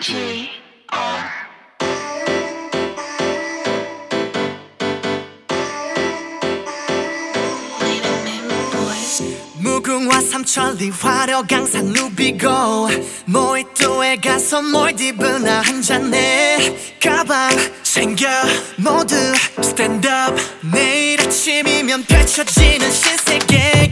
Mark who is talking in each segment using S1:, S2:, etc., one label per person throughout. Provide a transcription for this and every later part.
S1: G R
S2: 무궁화 삼천리 화려강산 누비고 모히또에 가서 몰디브나 한잔해. 가방 챙겨. 모두 스탠드업. 내일 아침이면 펼쳐지는 신세계.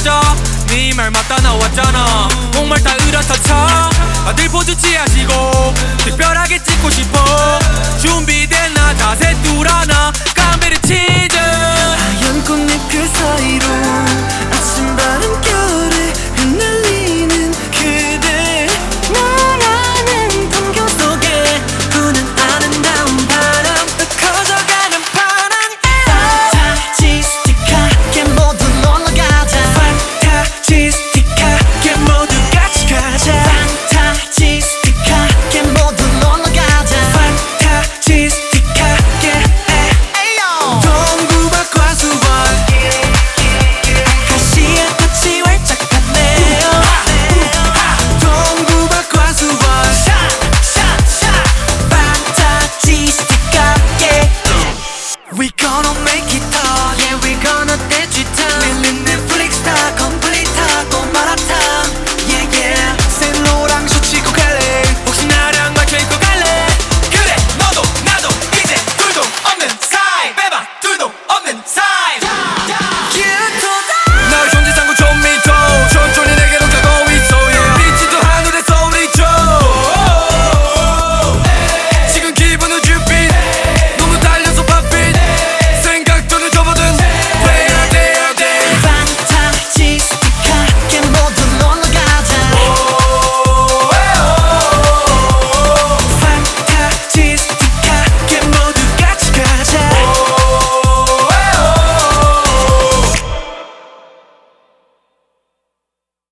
S2: 터져.
S3: 네말 맞다 나왔잖아. 목말 다 으라터쳐. 아들 보주치 하시고.